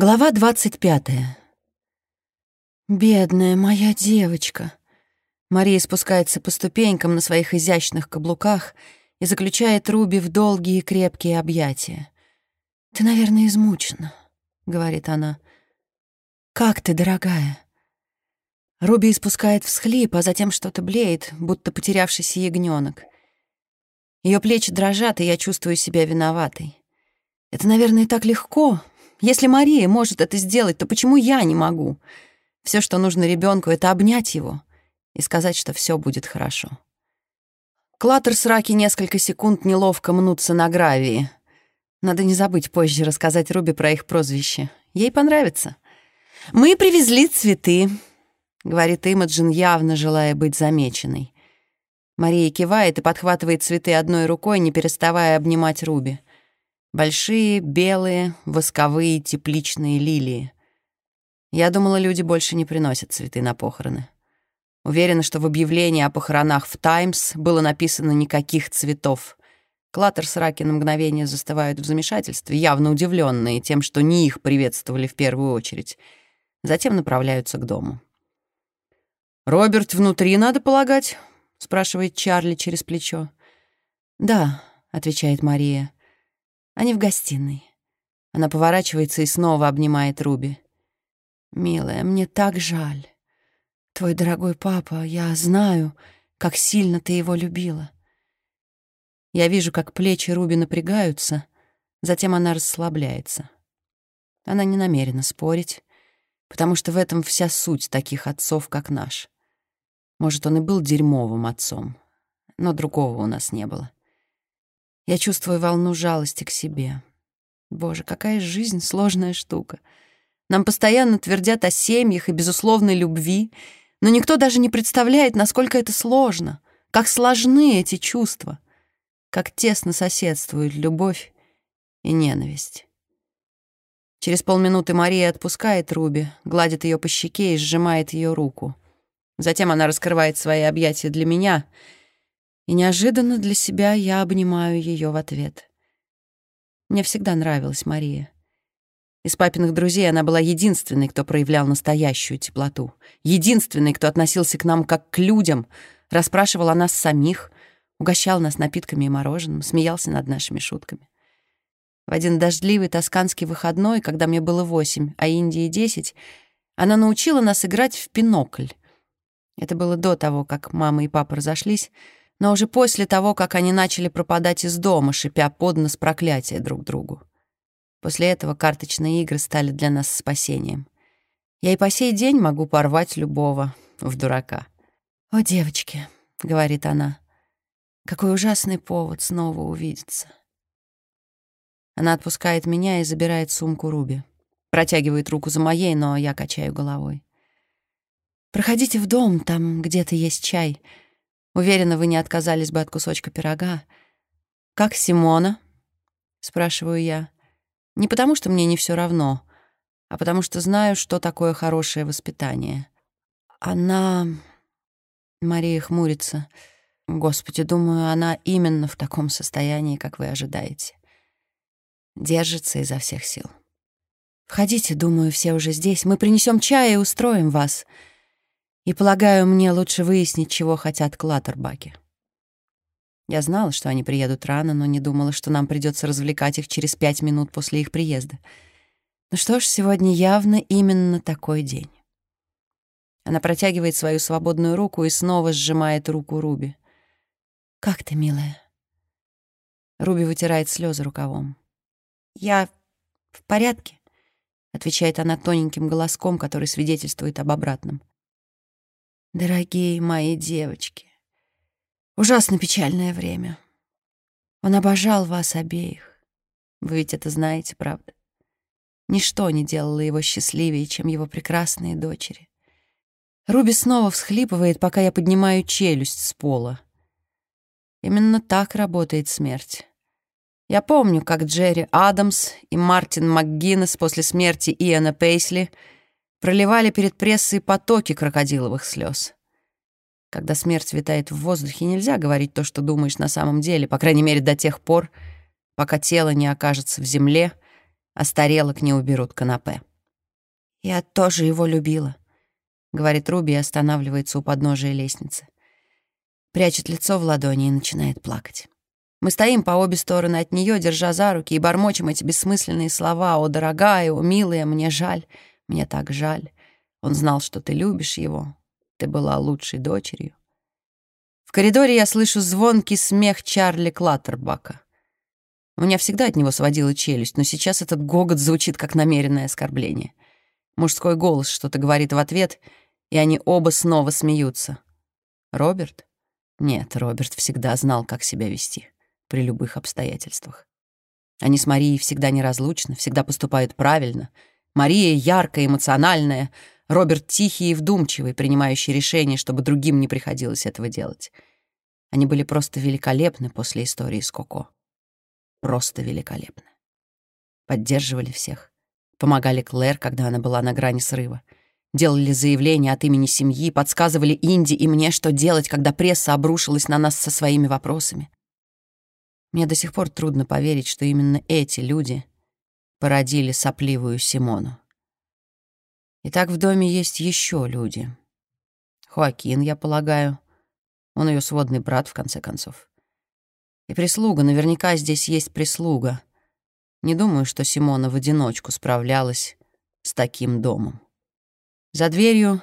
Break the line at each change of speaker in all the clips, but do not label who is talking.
Глава двадцать пятая. «Бедная моя девочка!» Мария спускается по ступенькам на своих изящных каблуках и заключает Руби в долгие крепкие объятия. «Ты, наверное, измучена», — говорит она. «Как ты, дорогая?» Руби испускает всхлип, а затем что-то блеет, будто потерявшийся ягнёнок. Ее плечи дрожат, и я чувствую себя виноватой. Это, наверное, так легко. Если Мария может это сделать, то почему я не могу? Все, что нужно ребенку, это обнять его и сказать, что все будет хорошо. Клаттер с Раки несколько секунд неловко мнутся на гравии. Надо не забыть позже рассказать Руби про их прозвище. Ей понравится. «Мы привезли цветы», — говорит Имаджин, явно желая быть замеченной. Мария кивает и подхватывает цветы одной рукой, не переставая обнимать Руби. Большие, белые, восковые, тепличные лилии. Я думала, люди больше не приносят цветы на похороны. Уверена, что в объявлении о похоронах в «Таймс» было написано «никаких цветов». Клаттер с Раки на мгновение застывают в замешательстве, явно удивленные тем, что не их приветствовали в первую очередь. Затем направляются к дому. «Роберт внутри, надо полагать?» — спрашивает Чарли через плечо. «Да», — отвечает Мария. «Они в гостиной». Она поворачивается и снова обнимает Руби. «Милая, мне так жаль. Твой дорогой папа, я знаю, как сильно ты его любила». Я вижу, как плечи Руби напрягаются, затем она расслабляется. Она не намерена спорить, потому что в этом вся суть таких отцов, как наш. Может, он и был дерьмовым отцом, но другого у нас не было. Я чувствую волну жалости к себе. Боже, какая жизнь сложная штука. Нам постоянно твердят о семьях и безусловной любви, но никто даже не представляет, насколько это сложно, как сложны эти чувства, как тесно соседствуют любовь и ненависть. Через полминуты Мария отпускает Руби, гладит ее по щеке и сжимает ее руку. Затем она раскрывает свои объятия для меня, и неожиданно для себя я обнимаю ее в ответ. Мне всегда нравилась Мария. Из папиных друзей она была единственной, кто проявлял настоящую теплоту. Единственной, кто относился к нам как к людям, расспрашивал о нас самих, угощал нас напитками и мороженым, смеялся над нашими шутками. В один дождливый тосканский выходной, когда мне было восемь, а Индии десять, она научила нас играть в пинокль. Это было до того, как мама и папа разошлись, но уже после того, как они начали пропадать из дома, шипя под нос проклятия друг другу. После этого карточные игры стали для нас спасением. Я и по сей день могу порвать любого в дурака. «О, девочки», — говорит она, — «какой ужасный повод снова увидеться». Она отпускает меня и забирает сумку Руби. Протягивает руку за моей, но я качаю головой. «Проходите в дом, там где-то есть чай. Уверена, вы не отказались бы от кусочка пирога». «Как Симона?» — спрашиваю я. Не потому, что мне не все равно, а потому что знаю, что такое хорошее воспитание. Она... Мария хмурится. Господи, думаю, она именно в таком состоянии, как вы ожидаете. Держится изо всех сил. Входите, думаю, все уже здесь. Мы принесем чай и устроим вас. И, полагаю, мне лучше выяснить, чего хотят Клаттербаки. Я знала, что они приедут рано, но не думала, что нам придется развлекать их через пять минут после их приезда. Ну что ж, сегодня явно именно такой день. Она протягивает свою свободную руку и снова сжимает руку Руби. «Как ты, милая?» Руби вытирает слезы рукавом. «Я в порядке», — отвечает она тоненьким голоском, который свидетельствует об обратном. «Дорогие мои девочки, Ужасно печальное время. Он обожал вас обеих. Вы ведь это знаете, правда? Ничто не делало его счастливее, чем его прекрасные дочери. Руби снова всхлипывает, пока я поднимаю челюсть с пола. Именно так работает смерть. Я помню, как Джерри Адамс и Мартин МакГиннес после смерти Иэна Пейсли проливали перед прессой потоки крокодиловых слез. Когда смерть витает в воздухе, нельзя говорить то, что думаешь на самом деле, по крайней мере, до тех пор, пока тело не окажется в земле, а с тарелок не уберут канапе. «Я тоже его любила», — говорит Руби и останавливается у подножия лестницы. Прячет лицо в ладони и начинает плакать. Мы стоим по обе стороны от нее, держа за руки, и бормочем эти бессмысленные слова «О, дорогая, о, милая, мне жаль, мне так жаль». Он знал, что ты любишь его. Ты была лучшей дочерью. В коридоре я слышу звонкий смех Чарли Клаттербака. У меня всегда от него сводила челюсть, но сейчас этот гогот звучит как намеренное оскорбление. Мужской голос что-то говорит в ответ, и они оба снова смеются. Роберт? Нет, Роберт всегда знал, как себя вести при любых обстоятельствах. Они с Марией всегда неразлучны, всегда поступают правильно. Мария яркая, эмоциональная, Роберт тихий и вдумчивый, принимающий решения, чтобы другим не приходилось этого делать. Они были просто великолепны после истории с Коко. Просто великолепны. Поддерживали всех. Помогали Клэр, когда она была на грани срыва. Делали заявления от имени семьи, подсказывали Инди и мне, что делать, когда пресса обрушилась на нас со своими вопросами. Мне до сих пор трудно поверить, что именно эти люди породили сопливую Симону. И так в доме есть еще люди. Хоакин, я полагаю. Он ее сводный брат, в конце концов. И прислуга, наверняка здесь есть прислуга. Не думаю, что Симона в одиночку справлялась с таким домом. За дверью,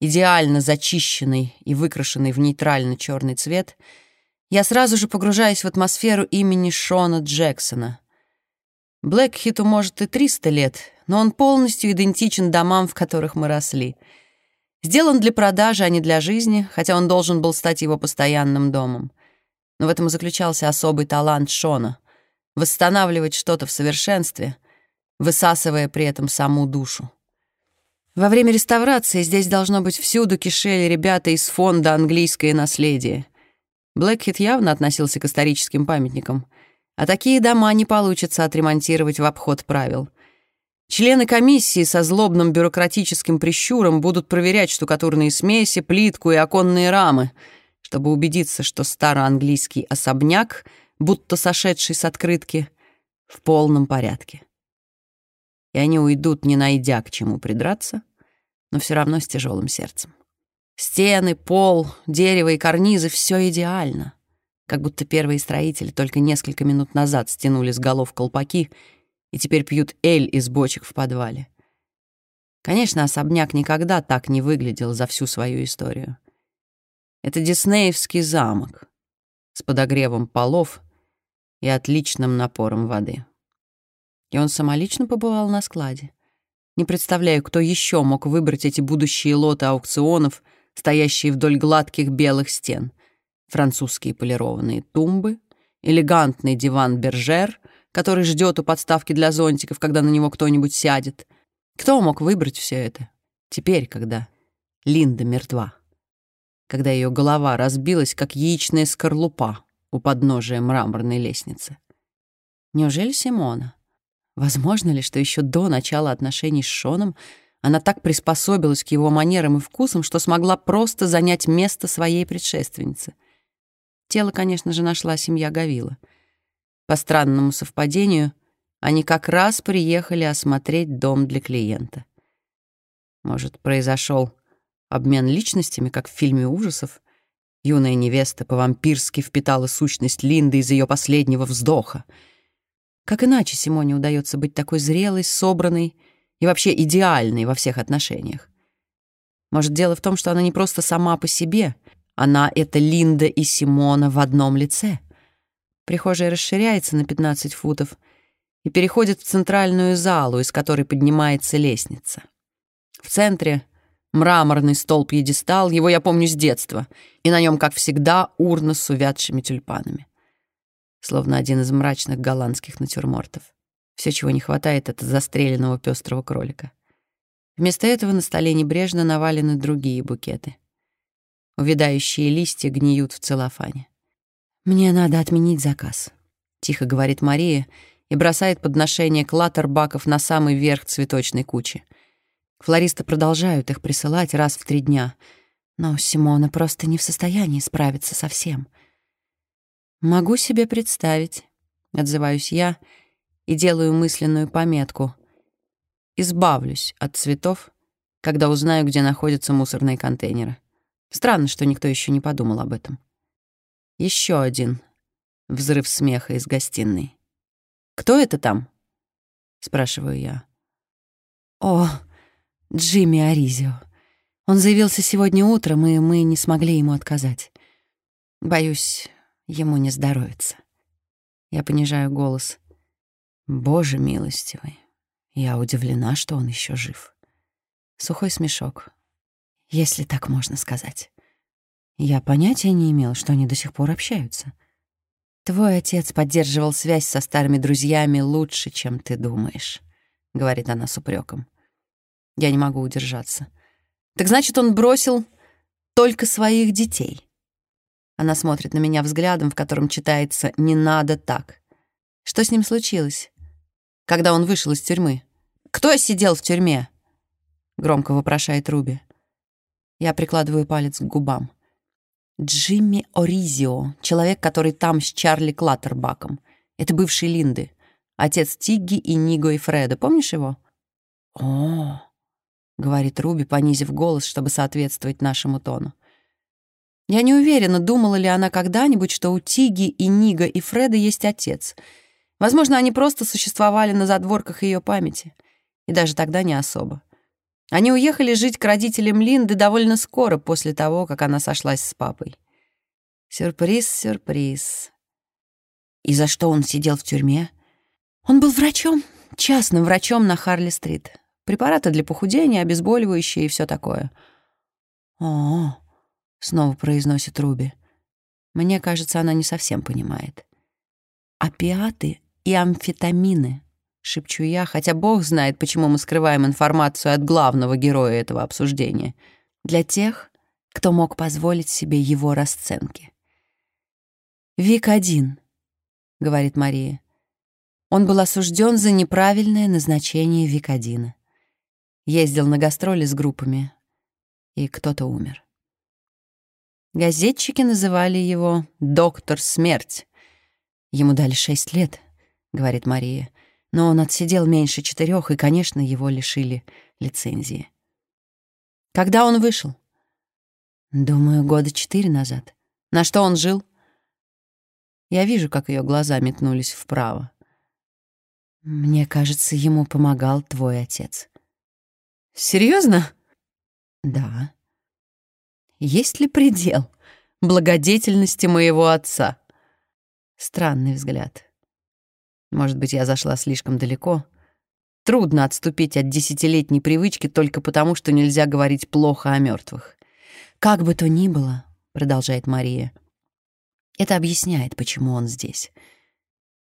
идеально зачищенный и выкрашенный в нейтрально черный цвет, я сразу же погружаюсь в атмосферу имени Шона Джексона. Блэкхиту, может, и 300 лет, но он полностью идентичен домам, в которых мы росли. Сделан для продажи, а не для жизни, хотя он должен был стать его постоянным домом. Но в этом и заключался особый талант Шона — восстанавливать что-то в совершенстве, высасывая при этом саму душу. Во время реставрации здесь должно быть всюду кишели ребята из фонда «Английское наследие». Блэкхит явно относился к историческим памятникам, а такие дома не получится отремонтировать в обход правил — Члены комиссии со злобным бюрократическим прищуром будут проверять штукатурные смеси, плитку и оконные рамы, чтобы убедиться, что староанглийский особняк, будто сошедший с открытки, в полном порядке. И они уйдут, не найдя к чему придраться, но все равно с тяжелым сердцем. Стены, пол, дерево и карнизы — все идеально. Как будто первые строители только несколько минут назад стянули с голов колпаки — и теперь пьют эль из бочек в подвале. Конечно, особняк никогда так не выглядел за всю свою историю. Это диснеевский замок с подогревом полов и отличным напором воды. И он самолично побывал на складе. Не представляю, кто еще мог выбрать эти будущие лоты аукционов, стоящие вдоль гладких белых стен. Французские полированные тумбы, элегантный диван Бержер — который ждет у подставки для зонтиков, когда на него кто-нибудь сядет. Кто мог выбрать все это? Теперь, когда Линда мертва. Когда ее голова разбилась, как яичная скорлупа у подножия мраморной лестницы. Неужели Симона? Возможно ли, что еще до начала отношений с Шоном она так приспособилась к его манерам и вкусам, что смогла просто занять место своей предшественницы? Тело, конечно же, нашла семья Гавила — по странному совпадению, они как раз приехали осмотреть дом для клиента. Может, произошел обмен личностями, как в фильме ужасов? Юная невеста по-вампирски впитала сущность Линды из ее последнего вздоха. Как иначе Симоне удается быть такой зрелой, собранной и вообще идеальной во всех отношениях? Может, дело в том, что она не просто сама по себе, она — это Линда и Симона в одном лице — Прихожая расширяется на 15 футов и переходит в центральную залу, из которой поднимается лестница. В центре мраморный столб-едестал, его я помню с детства, и на нем, как всегда, урна с увядшими тюльпанами. Словно один из мрачных голландских натюрмортов. Все, чего не хватает, это застреленного пестрого кролика. Вместо этого на столе небрежно навалены другие букеты. Увядающие листья гниют в целлофане. «Мне надо отменить заказ», — тихо говорит Мария и бросает подношение клаттербаков на самый верх цветочной кучи. Флористы продолжают их присылать раз в три дня, но Симона просто не в состоянии справиться со всем. «Могу себе представить», — отзываюсь я, и делаю мысленную пометку. Избавлюсь от цветов, когда узнаю, где находятся мусорные контейнеры. Странно, что никто еще не подумал об этом. Еще один взрыв смеха из гостиной. «Кто это там?» — спрашиваю я. «О, Джимми Аризио. Он заявился сегодня утром, и мы не смогли ему отказать. Боюсь, ему не здоровится». Я понижаю голос. «Боже милостивый, я удивлена, что он еще жив». Сухой смешок, если так можно сказать. Я понятия не имел, что они до сих пор общаются. «Твой отец поддерживал связь со старыми друзьями лучше, чем ты думаешь», — говорит она с упреком. Я не могу удержаться. «Так значит, он бросил только своих детей?» Она смотрит на меня взглядом, в котором читается «не надо так». Что с ним случилось, когда он вышел из тюрьмы? «Кто сидел в тюрьме?» — громко вопрошает Руби. Я прикладываю палец к губам. Джимми Оризио, человек, который там с Чарли Клаттербаком. Это бывший Линды, отец Тигги и Ниго и Фреда. Помнишь его? О, говорит Руби, понизив голос, чтобы соответствовать нашему тону. Я не уверена, думала ли она когда-нибудь, что у Тиги и Нига и Фреда есть отец. Возможно, они просто существовали на задворках ее памяти. И даже тогда не особо. Они уехали жить к родителям Линды довольно скоро после того, как она сошлась с папой. Сюрприз, сюрприз. И за что он сидел в тюрьме? Он был врачом, частным врачом на Харли-стрит. Препараты для похудения, обезболивающие и все такое. О, снова произносит Руби. Мне кажется, она не совсем понимает. Опиаты и амфетамины — шепчу я, хотя бог знает, почему мы скрываем информацию от главного героя этого обсуждения. Для тех, кто мог позволить себе его расценки. «Вик-1», — говорит Мария. Он был осужден за неправильное назначение Вик-1. Ездил на гастроли с группами, и кто-то умер. Газетчики называли его «Доктор Смерть». Ему дали шесть лет, — говорит Мария но он отсидел меньше четырех, и, конечно, его лишили лицензии. Когда он вышел? Думаю, года четыре назад. На что он жил? Я вижу, как ее глаза метнулись вправо. Мне кажется, ему помогал твой отец. Серьезно? Да. Есть ли предел благодетельности моего отца? Странный взгляд. Может быть, я зашла слишком далеко. Трудно отступить от десятилетней привычки только потому, что нельзя говорить плохо о мертвых. «Как бы то ни было», — продолжает Мария, — «это объясняет, почему он здесь.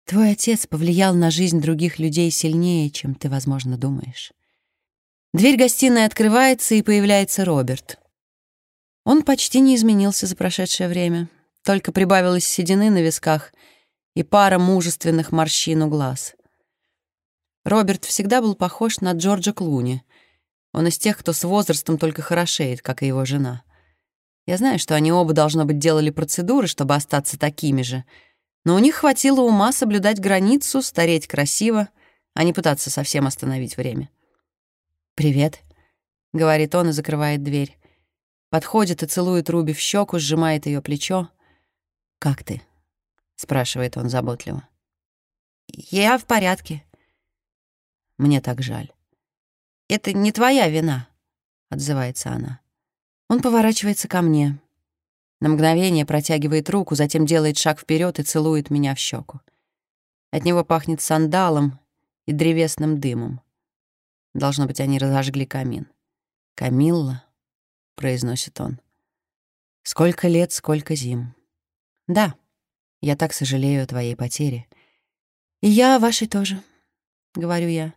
Твой отец повлиял на жизнь других людей сильнее, чем ты, возможно, думаешь». Дверь гостиной открывается, и появляется Роберт. Он почти не изменился за прошедшее время, только прибавилось седины на висках — и пара мужественных морщин у глаз. Роберт всегда был похож на Джорджа Клуни. Он из тех, кто с возрастом только хорошеет, как и его жена. Я знаю, что они оба, должно быть, делали процедуры, чтобы остаться такими же, но у них хватило ума соблюдать границу, стареть красиво, а не пытаться совсем остановить время. «Привет», — говорит он и закрывает дверь. Подходит и целует Руби в щеку, сжимает ее плечо. «Как ты?» Спрашивает он заботливо. Я в порядке. Мне так жаль. Это не твоя вина, отзывается она. Он поворачивается ко мне. На мгновение протягивает руку, затем делает шаг вперед и целует меня в щеку. От него пахнет сандалом и древесным дымом. Должно быть, они разожгли камин. «Камилла», — произносит он. «Сколько лет, сколько зим». «Да», я так сожалею о твоей потере. И я о вашей тоже, — говорю я.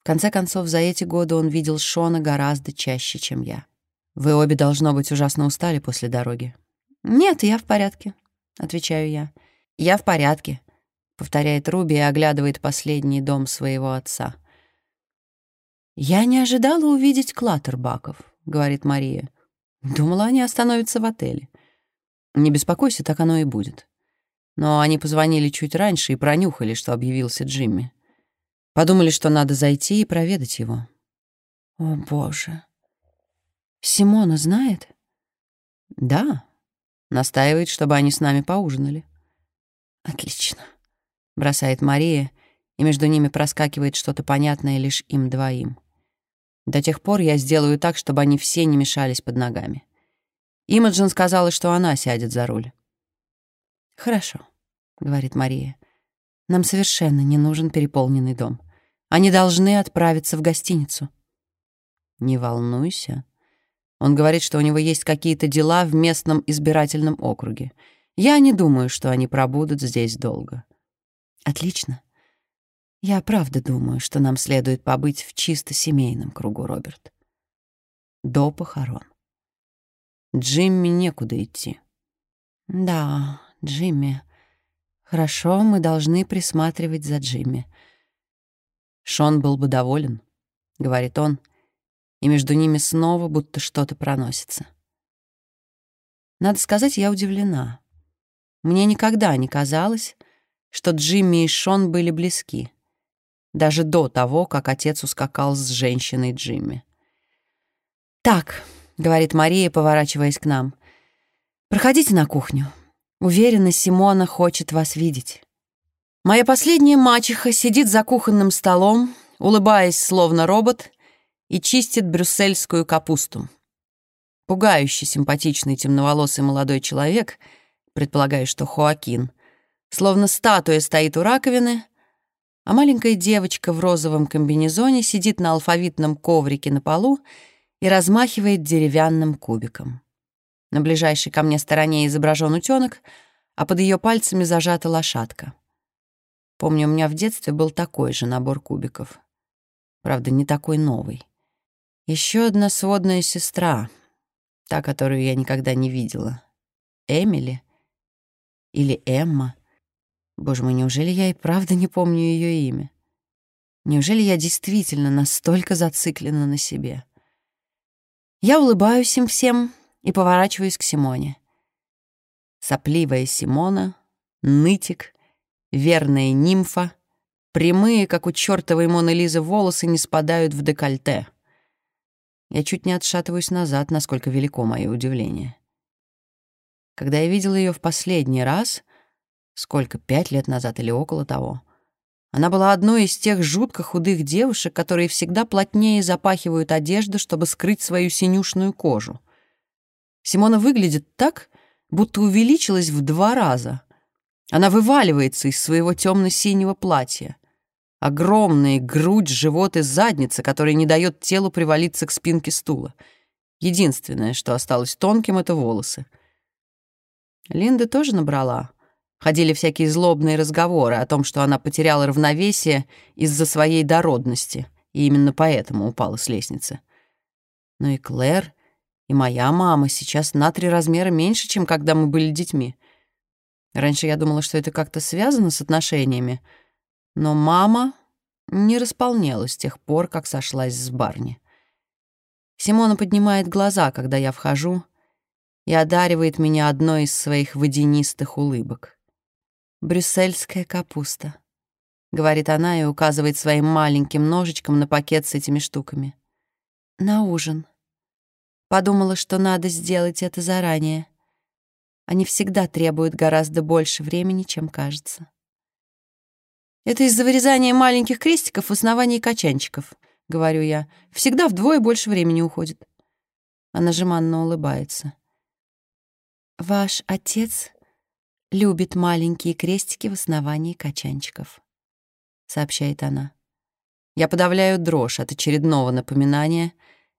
В конце концов, за эти годы он видел Шона гораздо чаще, чем я. Вы обе, должно быть, ужасно устали после дороги. «Нет, я в порядке», — отвечаю я. «Я в порядке», — повторяет Руби и оглядывает последний дом своего отца. «Я не ожидала увидеть Клаттербаков», — говорит Мария. «Думала, они остановятся в отеле». «Не беспокойся, так оно и будет». Но они позвонили чуть раньше и пронюхали, что объявился Джимми. Подумали, что надо зайти и проведать его. О, боже. Симона знает? Да. Настаивает, чтобы они с нами поужинали. Отлично. Бросает Мария, и между ними проскакивает что-то понятное лишь им двоим. До тех пор я сделаю так, чтобы они все не мешались под ногами. Имаджин сказала, что она сядет за руль. «Хорошо», — говорит Мария. «Нам совершенно не нужен переполненный дом. Они должны отправиться в гостиницу». «Не волнуйся». Он говорит, что у него есть какие-то дела в местном избирательном округе. Я не думаю, что они пробудут здесь долго. Отлично. Я правда думаю, что нам следует побыть в чисто семейном кругу, Роберт. До похорон. Джимми некуда идти. Да, Джимми. Хорошо, мы должны присматривать за Джимми. Шон был бы доволен, говорит он, и между ними снова будто что-то проносится. Надо сказать, я удивлена. Мне никогда не казалось, что Джимми и Шон были близки, даже до того, как отец ускакал с женщиной Джимми. «Так», — говорит Мария, поворачиваясь к нам, — «проходите на кухню. Уверена, Симона хочет вас видеть». Моя последняя мачеха сидит за кухонным столом, улыбаясь, словно робот, и чистит брюссельскую капусту. Пугающий симпатичный темноволосый молодой человек, предполагаю, что Хоакин, словно статуя стоит у раковины, а маленькая девочка в розовом комбинезоне сидит на алфавитном коврике на полу и размахивает деревянным кубиком. На ближайшей ко мне стороне изображен утенок, а под ее пальцами зажата лошадка. Помню, у меня в детстве был такой же набор кубиков. Правда, не такой новый. Еще одна сводная сестра, та, которую я никогда не видела. Эмили или Эмма. Боже мой, неужели я и правда не помню ее имя? Неужели я действительно настолько зациклена на себе? Я улыбаюсь им всем и поворачиваюсь к Симоне. Сопливая Симона, нытик, верная нимфа, прямые, как у чертовой Моны Лизы, волосы не спадают в декольте. Я чуть не отшатываюсь назад, насколько велико мое удивление. Когда я видел ее в последний раз, сколько, пять лет назад или около того, она была одной из тех жутко худых девушек, которые всегда плотнее запахивают одежду, чтобы скрыть свою синюшную кожу. Симона выглядит так, будто увеличилась в два раза — она вываливается из своего темно-синего платья. Огромные грудь, живот и задница, которая не дает телу привалиться к спинке стула. Единственное, что осталось тонким, — это волосы. Линда тоже набрала. Ходили всякие злобные разговоры о том, что она потеряла равновесие из-за своей дородности, и именно поэтому упала с лестницы. Но и Клэр, и моя мама сейчас на три размера меньше, чем когда мы были детьми — Раньше я думала, что это как-то связано с отношениями, но мама не располнела с тех пор, как сошлась с Барни. Симона поднимает глаза, когда я вхожу, и одаривает меня одной из своих водянистых улыбок. «Брюссельская капуста», — говорит она и указывает своим маленьким ножичком на пакет с этими штуками. «На ужин. Подумала, что надо сделать это заранее. Они всегда требуют гораздо больше времени, чем кажется. Это из-за вырезания маленьких крестиков в основании качанчиков, говорю я. Всегда вдвое больше времени уходит. Она жеманно улыбается. Ваш отец любит маленькие крестики в основании качанчиков, сообщает она. Я подавляю дрожь от очередного напоминания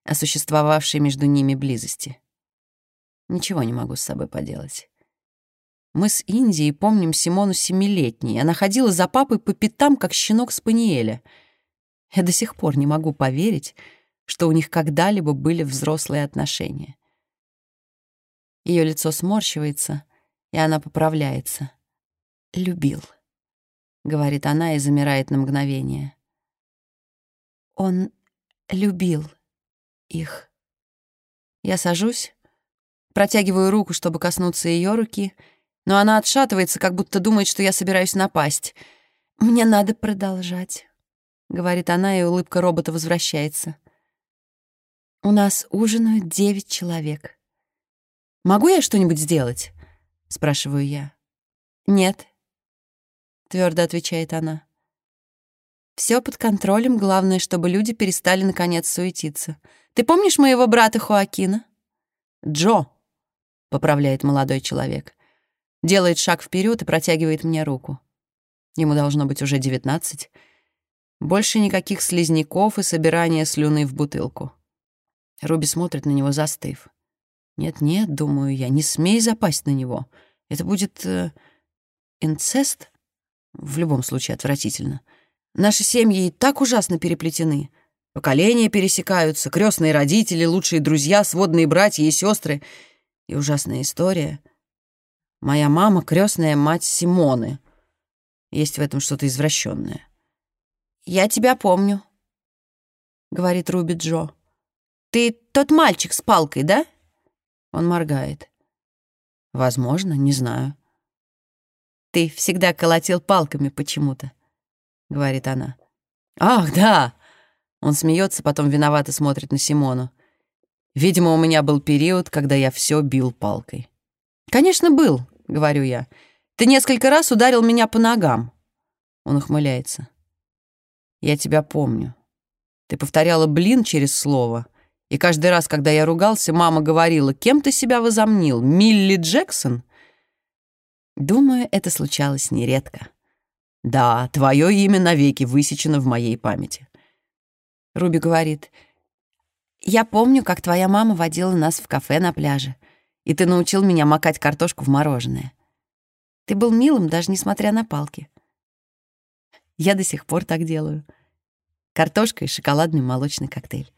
о существовавшей между ними близости. Ничего не могу с собой поделать. Мы с Индией помним Симону семилетней. Она ходила за папой по пятам, как щенок Спаниеля. Я до сих пор не могу поверить, что у них когда-либо были взрослые отношения. Ее лицо сморщивается, и она поправляется. «Любил», — говорит она и замирает на мгновение. «Он любил их». Я сажусь, Протягиваю руку, чтобы коснуться ее руки, но она отшатывается, как будто думает, что я собираюсь напасть. Мне надо продолжать. — говорит она, и улыбка робота возвращается. «У нас ужинают девять человек. Могу я что-нибудь сделать?» — спрашиваю я. «Нет», — твердо отвечает она. Все под контролем, главное, чтобы люди перестали наконец суетиться. Ты помнишь моего брата Хоакина? Джо, поправляет молодой человек. Делает шаг вперед и протягивает мне руку. Ему должно быть уже девятнадцать. Больше никаких слизняков и собирания слюны в бутылку. Руби смотрит на него, застыв. «Нет-нет, — думаю я, — не смей запасть на него. Это будет... Э, инцест? В любом случае отвратительно. Наши семьи и так ужасно переплетены. Поколения пересекаются, крестные родители, лучшие друзья, сводные братья и сестры. И ужасная история. Моя мама — крестная мать Симоны. Есть в этом что-то извращенное. «Я тебя помню», — говорит Руби Джо. «Ты тот мальчик с палкой, да?» Он моргает. «Возможно, не знаю». «Ты всегда колотил палками почему-то», — говорит она. «Ах, да!» Он смеется, потом виновато смотрит на Симону. «Видимо, у меня был период, когда я все бил палкой». «Конечно, был», — говорю я. «Ты несколько раз ударил меня по ногам». Он ухмыляется. «Я тебя помню. Ты повторяла «блин» через слово, и каждый раз, когда я ругался, мама говорила, «Кем ты себя возомнил? Милли Джексон?» Думаю, это случалось нередко. Да, твое имя навеки высечено в моей памяти. Руби говорит, «Я помню, как твоя мама водила нас в кафе на пляже, и ты научил меня макать картошку в мороженое. Ты был милым, даже несмотря на палки. Я до сих пор так делаю. Картошка и шоколадный молочный коктейль.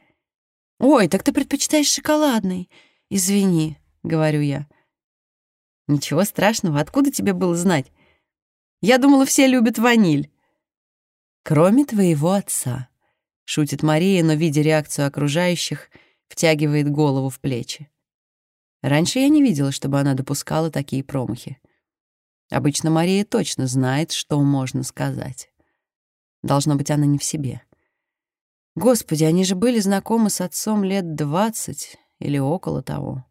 «Ой, так ты предпочитаешь шоколадный. Извини», — говорю я. «Ничего страшного, откуда тебе было знать? Я думала, все любят ваниль». «Кроме твоего отца», — шутит Мария, но, видя реакцию окружающих, втягивает голову в плечи. Раньше я не видела, чтобы она допускала такие промахи. Обычно Мария точно знает, что можно сказать. Должно быть, она не в себе. Господи, они же были знакомы с отцом лет двадцать или около того.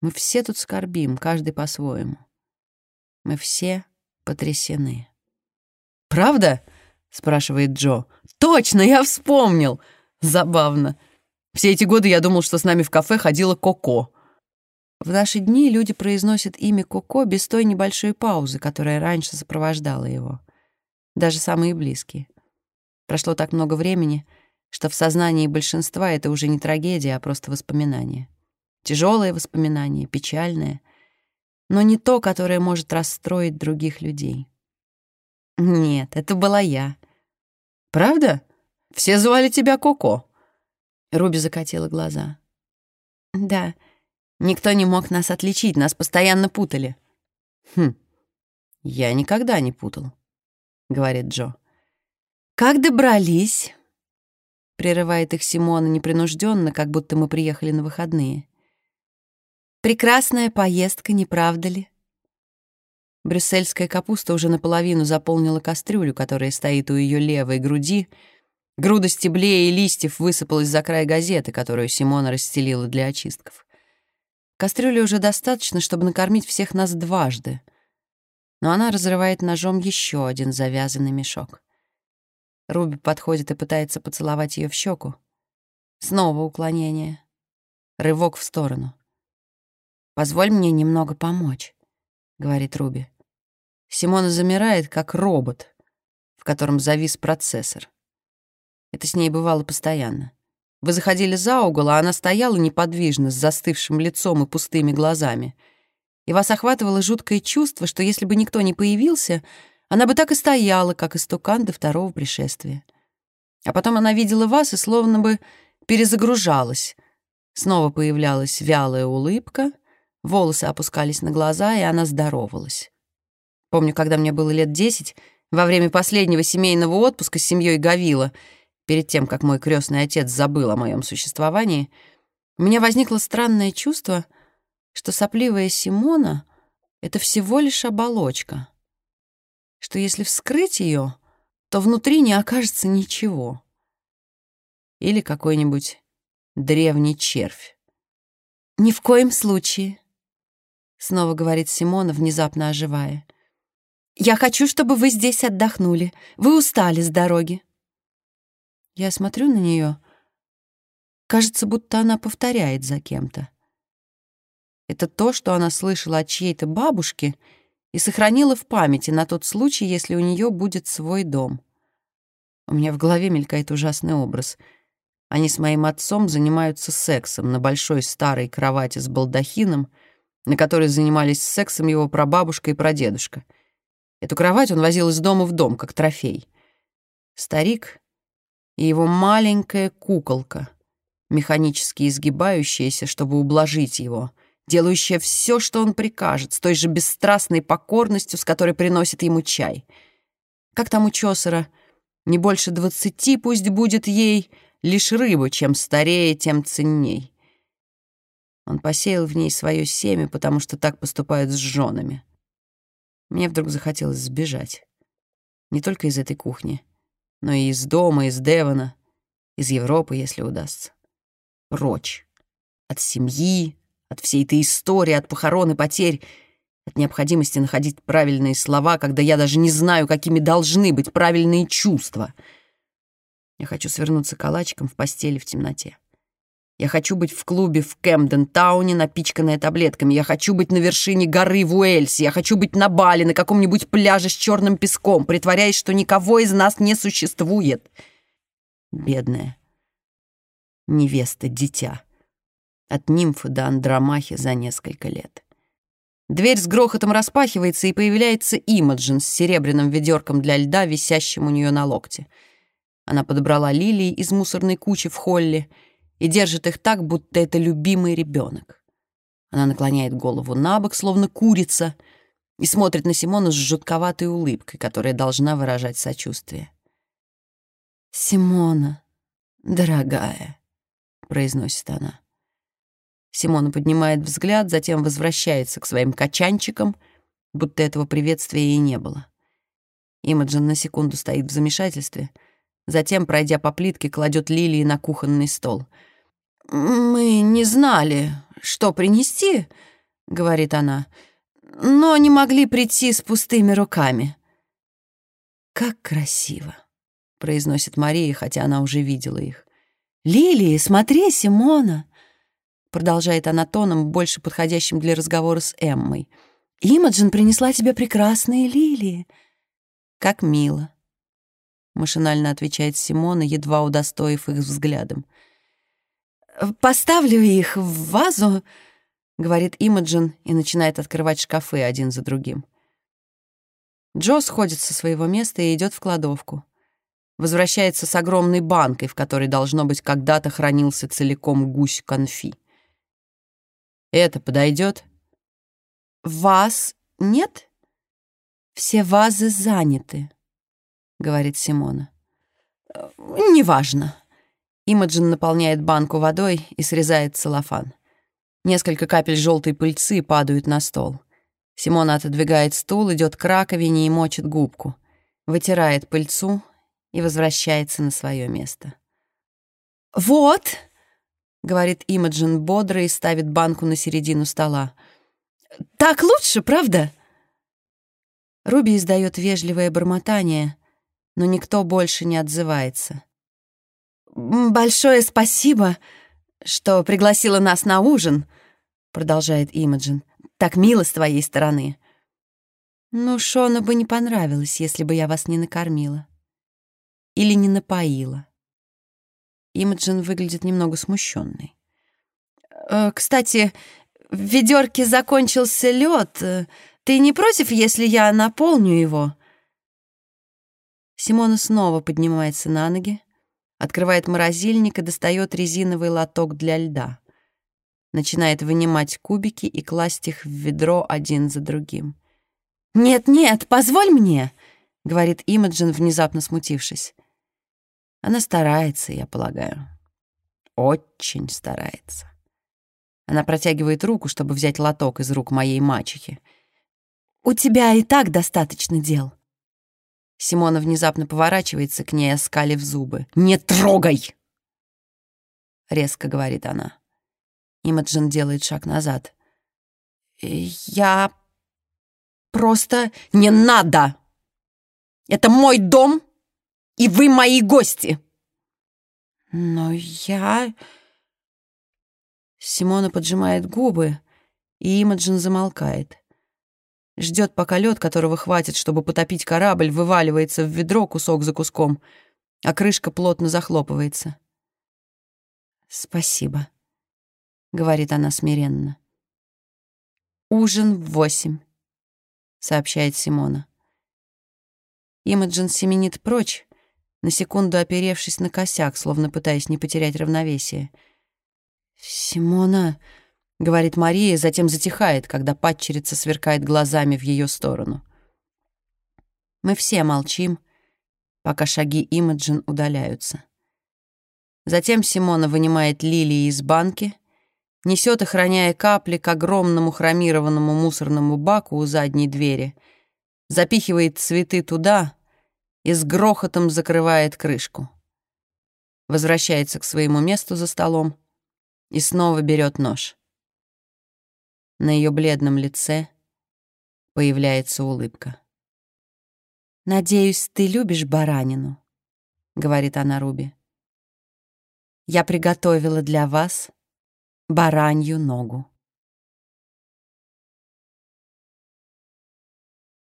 Мы все тут скорбим, каждый по-своему. Мы все потрясены. «Правда?» — спрашивает Джо. «Точно, я вспомнил!» Забавно. Все эти годы я думал, что с нами в кафе ходила Коко. В наши дни люди произносят имя Коко без той небольшой паузы, которая раньше сопровождала его. Даже самые близкие. Прошло так много времени, что в сознании большинства это уже не трагедия, а просто воспоминание. Тяжелое воспоминание, печальное, но не то, которое может расстроить других людей. Нет, это была я. Правда? Все звали тебя Коко. Руби закатила глаза. Да, никто не мог нас отличить, нас постоянно путали. Хм, я никогда не путал, говорит Джо. «Как добрались?» Прерывает их Симона непринужденно, как будто мы приехали на выходные. «Прекрасная поездка, не правда ли?» Брюссельская капуста уже наполовину заполнила кастрюлю, которая стоит у ее левой груди. Груда стеблей и листьев высыпалась за край газеты, которую Симона расстелила для очистков. Кастрюли уже достаточно, чтобы накормить всех нас дважды. Но она разрывает ножом еще один завязанный мешок. Руби подходит и пытается поцеловать ее в щеку. Снова уклонение. Рывок в сторону. «Позволь мне немного помочь», — говорит Руби. Симона замирает, как робот, в котором завис процессор. Это с ней бывало постоянно. Вы заходили за угол, а она стояла неподвижно, с застывшим лицом и пустыми глазами. И вас охватывало жуткое чувство, что если бы никто не появился, она бы так и стояла, как истукан до второго пришествия. А потом она видела вас и словно бы перезагружалась. Снова появлялась вялая улыбка, волосы опускались на глаза, и она здоровалась. Помню, когда мне было лет десять, во время последнего семейного отпуска с семьей Гавила, перед тем, как мой крестный отец забыл о моем существовании, у меня возникло странное чувство, что сопливая Симона — это всего лишь оболочка — что если вскрыть ее, что внутри не окажется ничего. Или какой-нибудь древний червь. «Ни в коем случае», — снова говорит Симона, внезапно оживая. «Я хочу, чтобы вы здесь отдохнули. Вы устали с дороги». Я смотрю на нее. Кажется, будто она повторяет за кем-то. Это то, что она слышала от чьей-то бабушки и сохранила в памяти на тот случай, если у нее будет свой дом. У меня в голове мелькает ужасный образ. Они с моим отцом занимаются сексом на большой старой кровати с балдахином, на которой занимались сексом его прабабушка и прадедушка. Эту кровать он возил из дома в дом, как трофей. Старик и его маленькая куколка, механически изгибающаяся, чтобы ублажить его — делающая все, что он прикажет, с той же бесстрастной покорностью, с которой приносит ему чай. Как там у Чосера? Не больше двадцати пусть будет ей, лишь рыба, чем старее, тем ценней. Он посеял в ней свое семя, потому что так поступают с женами. Мне вдруг захотелось сбежать. Не только из этой кухни, но и из дома, из Девона, из Европы, если удастся. Прочь. От семьи, от всей этой истории, от похорон и потерь, от необходимости находить правильные слова, когда я даже не знаю, какими должны быть правильные чувства. Я хочу свернуться калачиком в постели в темноте. Я хочу быть в клубе в Кэмден-тауне, напичканная таблетками. Я хочу быть на вершине горы в Уэльсе. Я хочу быть на Бали, на каком-нибудь пляже с черным песком, притворяясь, что никого из нас не существует. Бедная невеста, дитя от нимфы до андромахи за несколько лет. Дверь с грохотом распахивается, и появляется Имаджин с серебряным ведерком для льда, висящим у нее на локте. Она подобрала лилии из мусорной кучи в холле и держит их так, будто это любимый ребенок. Она наклоняет голову на бок, словно курица, и смотрит на Симону с жутковатой улыбкой, которая должна выражать сочувствие. «Симона, дорогая», — произносит она. Симона поднимает взгляд, затем возвращается к своим качанчикам, будто этого приветствия и не было. Имаджин на секунду стоит в замешательстве, затем, пройдя по плитке, кладет лилии на кухонный стол. «Мы не знали, что принести», — говорит она, «но не могли прийти с пустыми руками». «Как красиво», — произносит Мария, хотя она уже видела их. «Лилии, смотри, Симона!» продолжает она тоном, больше подходящим для разговора с Эммой. «Имаджин принесла тебе прекрасные лилии». «Как мило», — машинально отвечает Симона, едва удостоив их взглядом. «Поставлю их в вазу», — говорит Имаджин и начинает открывать шкафы один за другим. Джо сходит со своего места и идет в кладовку. Возвращается с огромной банкой, в которой, должно быть, когда-то хранился целиком гусь конфи. Это подойдет? Вас нет? Все вазы заняты, говорит Симона. Неважно. Имаджин наполняет банку водой и срезает целлофан. Несколько капель желтой пыльцы падают на стол. Симона отодвигает стул, идет к раковине и мочит губку. Вытирает пыльцу и возвращается на свое место. «Вот!» говорит Имаджин бодро и ставит банку на середину стола. «Так лучше, правда?» Руби издает вежливое бормотание, но никто больше не отзывается. «Большое спасибо, что пригласила нас на ужин», — продолжает Имаджин. «Так мило с твоей стороны». «Ну, Шону бы не понравилось, если бы я вас не накормила. Или не напоила». Имаджин выглядит немного смущенной. «Э, «Кстати, в ведерке закончился лед. Ты не против, если я наполню его?» Симона снова поднимается на ноги, открывает морозильник и достает резиновый лоток для льда. Начинает вынимать кубики и класть их в ведро один за другим. «Нет-нет, позволь мне!» — говорит Имаджин, внезапно смутившись. Она старается, я полагаю. Очень старается. Она протягивает руку, чтобы взять лоток из рук моей мачехи. «У тебя и так достаточно дел». Симона внезапно поворачивается к ней, оскалив зубы. «Не трогай!» Резко говорит она. Имаджин делает шаг назад. «Я просто не надо! Это мой дом, и вы мои гости!» «Но я...» Симона поджимает губы, и Имаджин замолкает. Ждет, пока лед, которого хватит, чтобы потопить корабль, вываливается в ведро кусок за куском, а крышка плотно захлопывается. «Спасибо», — говорит она смиренно. «Ужин в восемь», — сообщает Симона. Имаджин семенит прочь, на секунду оперевшись на косяк, словно пытаясь не потерять равновесие. «Симона», — говорит Мария, затем затихает, когда падчерица сверкает глазами в ее сторону. Мы все молчим, пока шаги Имаджин удаляются. Затем Симона вынимает лилии из банки, несет их, роняя капли, к огромному хромированному мусорному баку у задней двери, запихивает цветы туда и с грохотом закрывает крышку. Возвращается к своему месту за столом и снова берет нож. На ее бледном лице появляется улыбка. «Надеюсь, ты любишь баранину», — говорит она Руби. «Я приготовила для вас баранью ногу».